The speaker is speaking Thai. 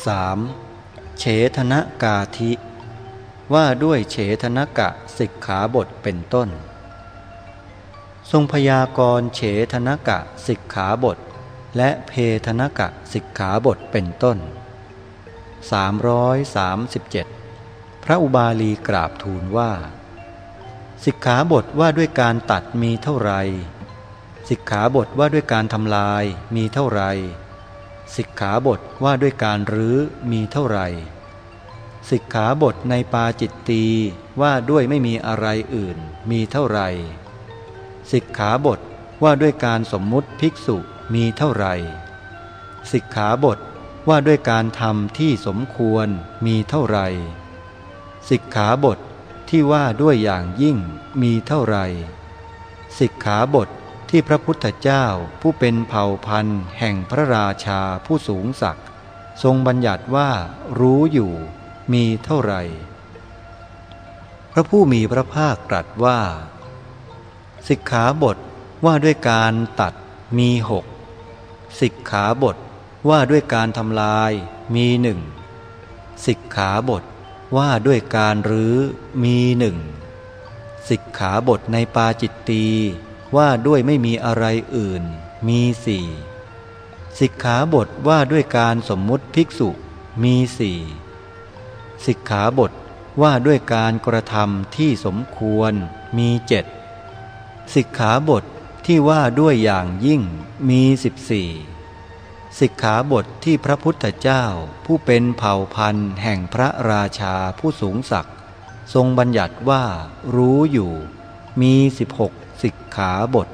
3. เฉทนกาธิ ว่าด้วยเฉทนกะสิกขาบทเป็นต้น ทรงพยากรณ์เฉทนกะสิกขาบท และเพทนกะสิกขาบทเป็นต้น 337 พระอุบาลีกราบทูลว่า สิกขาบทว่าด้วยการตัดมีเท่าไรสิกขาบทว่าด้วยการทำลายมีเท่าไร สิกขาบทว่าด้วยการรื้อมีเท่าไหร่สิกขาบทในปาจิตตีว่าด้วยไม่มีอะไรอื่นมีเท่าไหร่สิกขาบทว่าด้วยการสมมุติภิกษุมีเท่าไหร่สิกขาบทว่าด้วยการทำที่สมควรมีเท่าไหร่สิกขาบทที่ว่าด้วยอย่างยิ่งมีเท่าไหร่สิกขาบท ที่พระพุทธเจ้าผู้เป็นเผ่าพันธุ์แห่งพระราชาผู้สูงศักดิ์ทรงบัญญัติว่ารู้อยู่มีเท่าไหร่ พระผู้มีพระภาคตรัสว่า สิกขาบทว่าด้วยการตัดมีหกสิกขาบทว่าด้วยการทำลายมีหนึ่งสิกขาบทว่าด้วยการรื้อมีหนึ่งสิกขาบทในปาจิตตี ว่าด้วยไม่มีอะไรอื่น มีสี่สิกขาบทว่าด้วยการสมมุติภิกษุมีสี่สิกขาบทว่าด้วยการกระทำที่สมควรมีเจ็ดสิกขาบทที่ว่าด้วยอย่างยิ่งมีสิบสี่สิกขาบทที่พระพุทธเจ้าผู้เป็นเผ่าพันธุ์แห่งพระราชาผู้สูงศักดิ์ทรงบัญญัติว่ารู้อยู่ มีสิบหก สิกขาบท